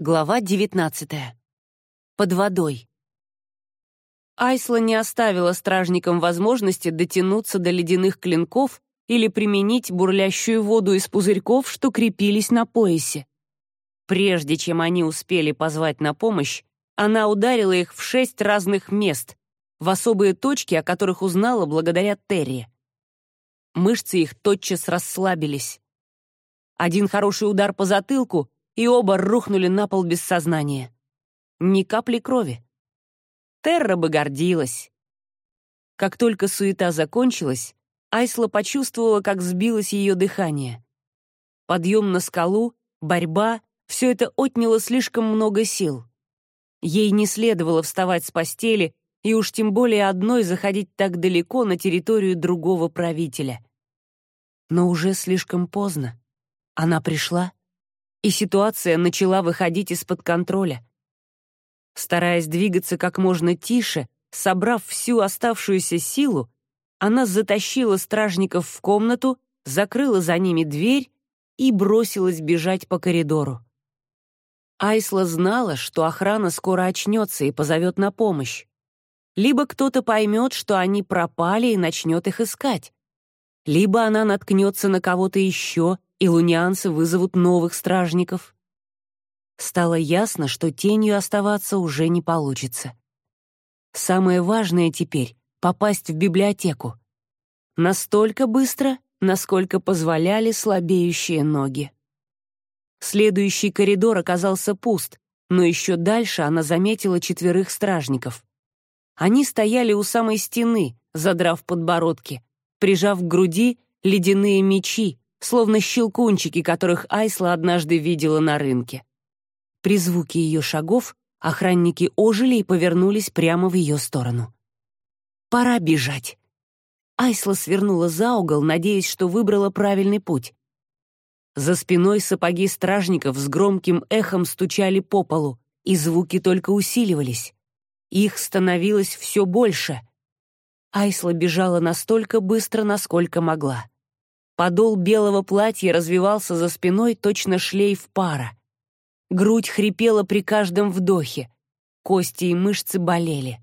Глава 19. Под водой. Айсла не оставила стражникам возможности дотянуться до ледяных клинков или применить бурлящую воду из пузырьков, что крепились на поясе. Прежде чем они успели позвать на помощь, она ударила их в шесть разных мест, в особые точки, о которых узнала благодаря Терри. Мышцы их тотчас расслабились. Один хороший удар по затылку — и оба рухнули на пол без сознания. Ни капли крови. Терра бы гордилась. Как только суета закончилась, Айсла почувствовала, как сбилось ее дыхание. Подъем на скалу, борьба — все это отняло слишком много сил. Ей не следовало вставать с постели и уж тем более одной заходить так далеко на территорию другого правителя. Но уже слишком поздно. Она пришла, и ситуация начала выходить из-под контроля. Стараясь двигаться как можно тише, собрав всю оставшуюся силу, она затащила стражников в комнату, закрыла за ними дверь и бросилась бежать по коридору. Айсла знала, что охрана скоро очнется и позовет на помощь. Либо кто-то поймет, что они пропали и начнет их искать. Либо она наткнется на кого-то еще и лунианцы вызовут новых стражников. Стало ясно, что тенью оставаться уже не получится. Самое важное теперь — попасть в библиотеку. Настолько быстро, насколько позволяли слабеющие ноги. Следующий коридор оказался пуст, но еще дальше она заметила четверых стражников. Они стояли у самой стены, задрав подбородки, прижав к груди ледяные мечи, словно щелкунчики, которых Айсла однажды видела на рынке. При звуке ее шагов охранники ожили и повернулись прямо в ее сторону. «Пора бежать». Айсла свернула за угол, надеясь, что выбрала правильный путь. За спиной сапоги стражников с громким эхом стучали по полу, и звуки только усиливались. Их становилось все больше. Айсла бежала настолько быстро, насколько могла. Подол белого платья развивался за спиной точно шлейф пара. Грудь хрипела при каждом вдохе. Кости и мышцы болели.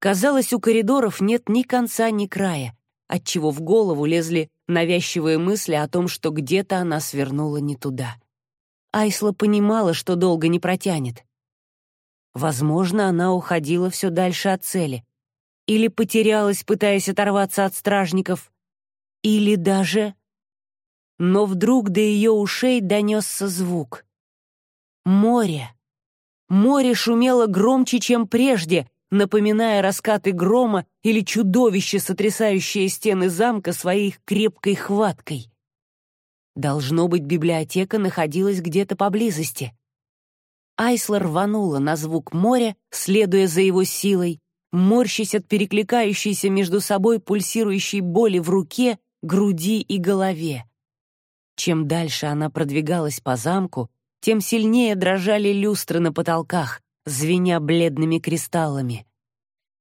Казалось, у коридоров нет ни конца, ни края, отчего в голову лезли навязчивые мысли о том, что где-то она свернула не туда. Айсла понимала, что долго не протянет. Возможно, она уходила все дальше от цели. Или потерялась, пытаясь оторваться от стражников — или даже... Но вдруг до ее ушей донесся звук. Море. Море шумело громче, чем прежде, напоминая раскаты грома или чудовище, сотрясающее стены замка своей крепкой хваткой. Должно быть, библиотека находилась где-то поблизости. Айсла рванула на звук моря, следуя за его силой, морщась от перекликающейся между собой пульсирующей боли в руке груди и голове. Чем дальше она продвигалась по замку, тем сильнее дрожали люстры на потолках, звеня бледными кристаллами.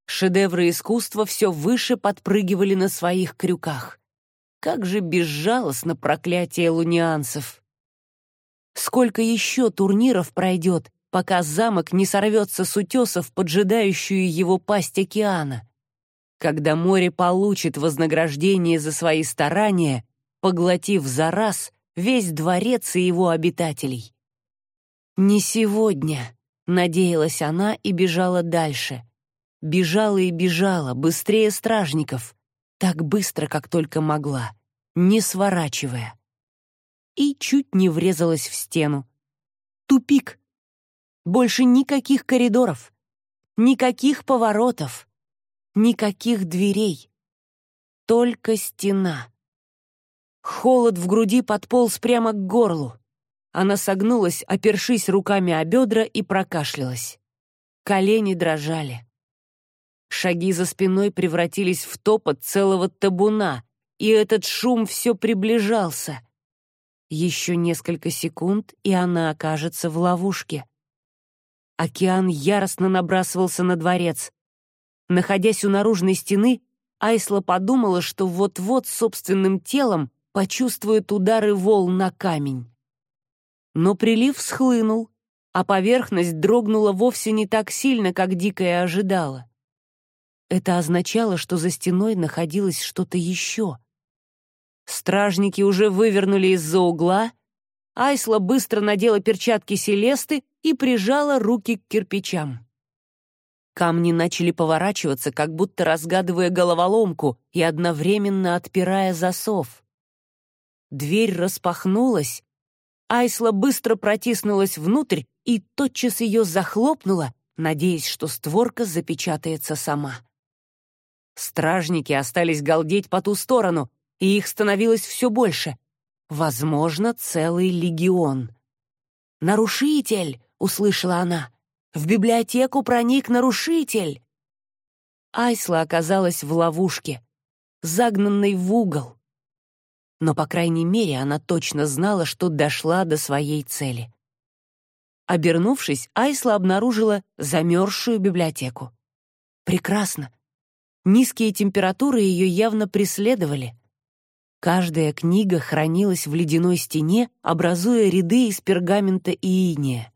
Шедевры искусства все выше подпрыгивали на своих крюках. Как же безжалостно проклятие лунианцев! Сколько еще турниров пройдет, пока замок не сорвется с утесов, поджидающую его пасть океана? Когда море получит вознаграждение за свои старания, поглотив за раз весь дворец и его обитателей. «Не сегодня», — надеялась она и бежала дальше. Бежала и бежала, быстрее стражников, так быстро, как только могла, не сворачивая. И чуть не врезалась в стену. Тупик. Больше никаких коридоров, никаких поворотов. Никаких дверей. Только стена. Холод в груди подполз прямо к горлу. Она согнулась, опершись руками о бедра и прокашлялась. Колени дрожали. Шаги за спиной превратились в топот целого табуна, и этот шум все приближался. Еще несколько секунд, и она окажется в ловушке. Океан яростно набрасывался на дворец. Находясь у наружной стены, Айсла подумала, что вот-вот собственным телом почувствует удары волн на камень. Но прилив схлынул, а поверхность дрогнула вовсе не так сильно, как Дикая ожидала. Это означало, что за стеной находилось что-то еще. Стражники уже вывернули из-за угла, Айсла быстро надела перчатки Селесты и прижала руки к кирпичам. Камни начали поворачиваться, как будто разгадывая головоломку и одновременно отпирая засов. Дверь распахнулась, Айсла быстро протиснулась внутрь и тотчас ее захлопнула, надеясь, что створка запечатается сама. Стражники остались галдеть по ту сторону, и их становилось все больше. Возможно, целый легион. «Нарушитель!» — услышала она. В библиотеку проник нарушитель. Айсла оказалась в ловушке, загнанной в угол. Но, по крайней мере, она точно знала, что дошла до своей цели. Обернувшись, Айсла обнаружила замерзшую библиотеку. Прекрасно. Низкие температуры ее явно преследовали. Каждая книга хранилась в ледяной стене, образуя ряды из пергамента и иния.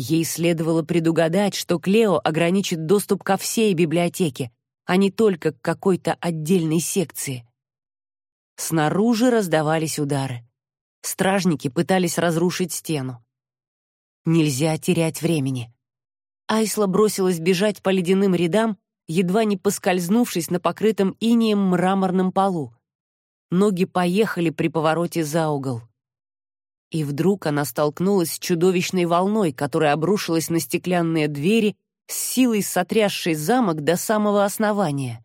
Ей следовало предугадать, что Клео ограничит доступ ко всей библиотеке, а не только к какой-то отдельной секции. Снаружи раздавались удары. Стражники пытались разрушить стену. Нельзя терять времени. Айсла бросилась бежать по ледяным рядам, едва не поскользнувшись на покрытом инеем мраморном полу. Ноги поехали при повороте за угол. И вдруг она столкнулась с чудовищной волной, которая обрушилась на стеклянные двери, с силой сотрясшей замок до самого основания.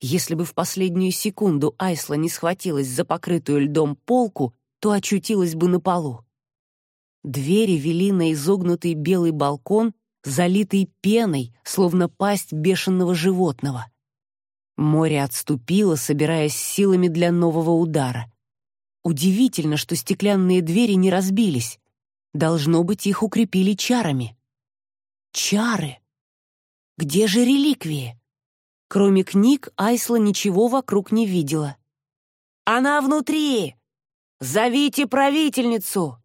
Если бы в последнюю секунду Айсла не схватилась за покрытую льдом полку, то очутилась бы на полу. Двери вели на изогнутый белый балкон, залитый пеной, словно пасть бешеного животного. Море отступило, собираясь силами для нового удара. Удивительно, что стеклянные двери не разбились. Должно быть, их укрепили чарами. Чары! Где же реликвии? Кроме книг, Айсла ничего вокруг не видела. «Она внутри! Зовите правительницу!»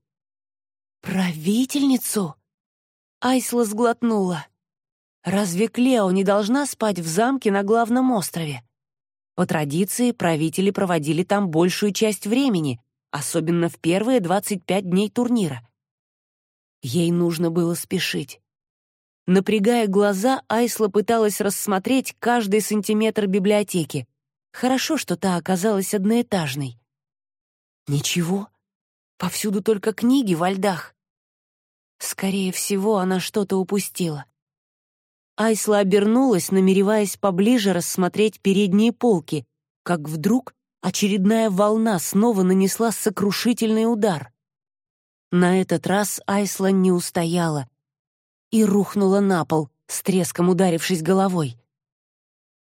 «Правительницу?» Айсла сглотнула. «Разве Клео не должна спать в замке на главном острове?» По традиции, правители проводили там большую часть времени, особенно в первые 25 дней турнира. Ей нужно было спешить. Напрягая глаза, Айсла пыталась рассмотреть каждый сантиметр библиотеки. Хорошо, что та оказалась одноэтажной. Ничего. Повсюду только книги во льдах. Скорее всего, она что-то упустила. Айсла обернулась, намереваясь поближе рассмотреть передние полки, как вдруг очередная волна снова нанесла сокрушительный удар. На этот раз Айсла не устояла и рухнула на пол, с треском ударившись головой.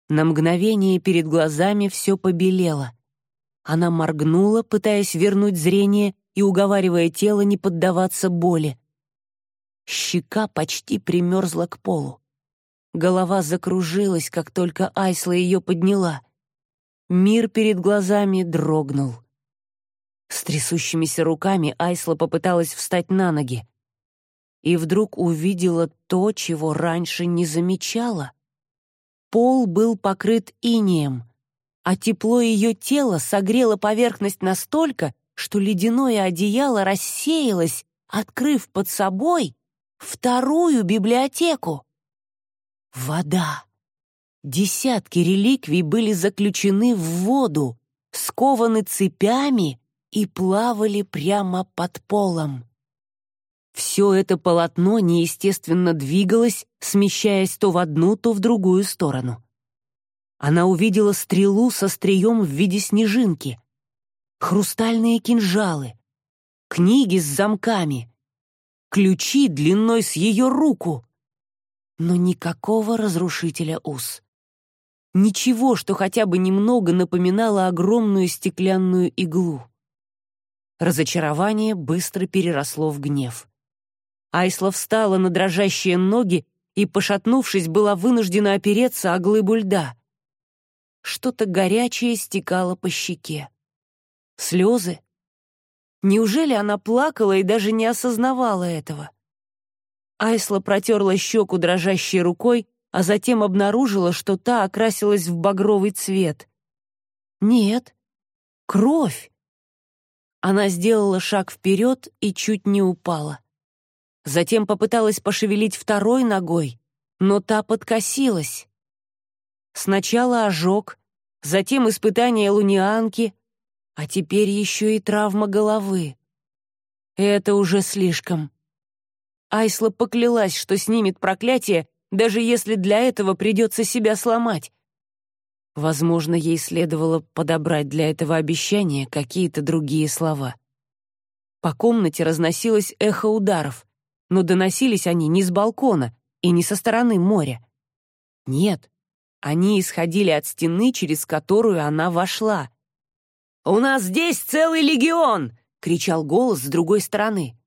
На мгновение перед глазами все побелело. Она моргнула, пытаясь вернуть зрение и уговаривая тело не поддаваться боли. Щека почти примерзла к полу. Голова закружилась, как только Айсла ее подняла. Мир перед глазами дрогнул. С трясущимися руками Айсла попыталась встать на ноги. И вдруг увидела то, чего раньше не замечала. Пол был покрыт инеем, а тепло ее тела согрело поверхность настолько, что ледяное одеяло рассеялось, открыв под собой вторую библиотеку. Вода. Десятки реликвий были заключены в воду, скованы цепями и плавали прямо под полом. Все это полотно неестественно двигалось, смещаясь то в одну, то в другую сторону. Она увидела стрелу со стрием в виде снежинки, хрустальные кинжалы, книги с замками, ключи длиной с ее руку но никакого разрушителя уз. Ничего, что хотя бы немного напоминало огромную стеклянную иглу. Разочарование быстро переросло в гнев. Айсла встала на дрожащие ноги и, пошатнувшись, была вынуждена опереться о глыбу льда. Что-то горячее стекало по щеке. Слезы? Неужели она плакала и даже не осознавала этого? Айсла протерла щеку дрожащей рукой, а затем обнаружила, что та окрасилась в багровый цвет. Нет, кровь. Она сделала шаг вперед и чуть не упала. Затем попыталась пошевелить второй ногой, но та подкосилась. Сначала ожог, затем испытание лунианки, а теперь еще и травма головы. Это уже слишком. Айсла поклялась, что снимет проклятие, даже если для этого придется себя сломать. Возможно, ей следовало подобрать для этого обещания какие-то другие слова. По комнате разносилось эхо ударов, но доносились они не с балкона и не со стороны моря. Нет, они исходили от стены, через которую она вошла. «У нас здесь целый легион!» — кричал голос с другой стороны.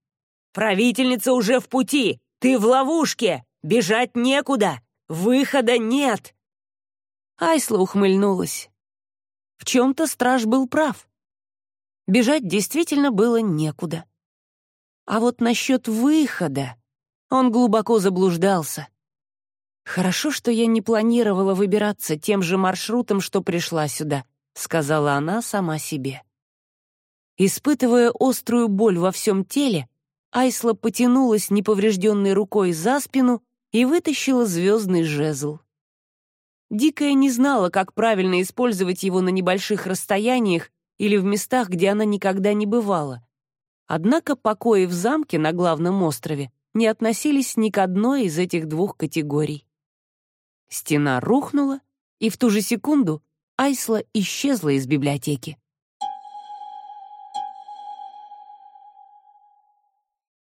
«Правительница уже в пути! Ты в ловушке! Бежать некуда! Выхода нет!» Айсла ухмыльнулась. В чем-то страж был прав. Бежать действительно было некуда. А вот насчет выхода он глубоко заблуждался. «Хорошо, что я не планировала выбираться тем же маршрутом, что пришла сюда», — сказала она сама себе. Испытывая острую боль во всем теле, Айсла потянулась неповрежденной рукой за спину и вытащила звездный жезл. Дикая не знала, как правильно использовать его на небольших расстояниях или в местах, где она никогда не бывала. Однако покои в замке на главном острове не относились ни к одной из этих двух категорий. Стена рухнула, и в ту же секунду Айсла исчезла из библиотеки.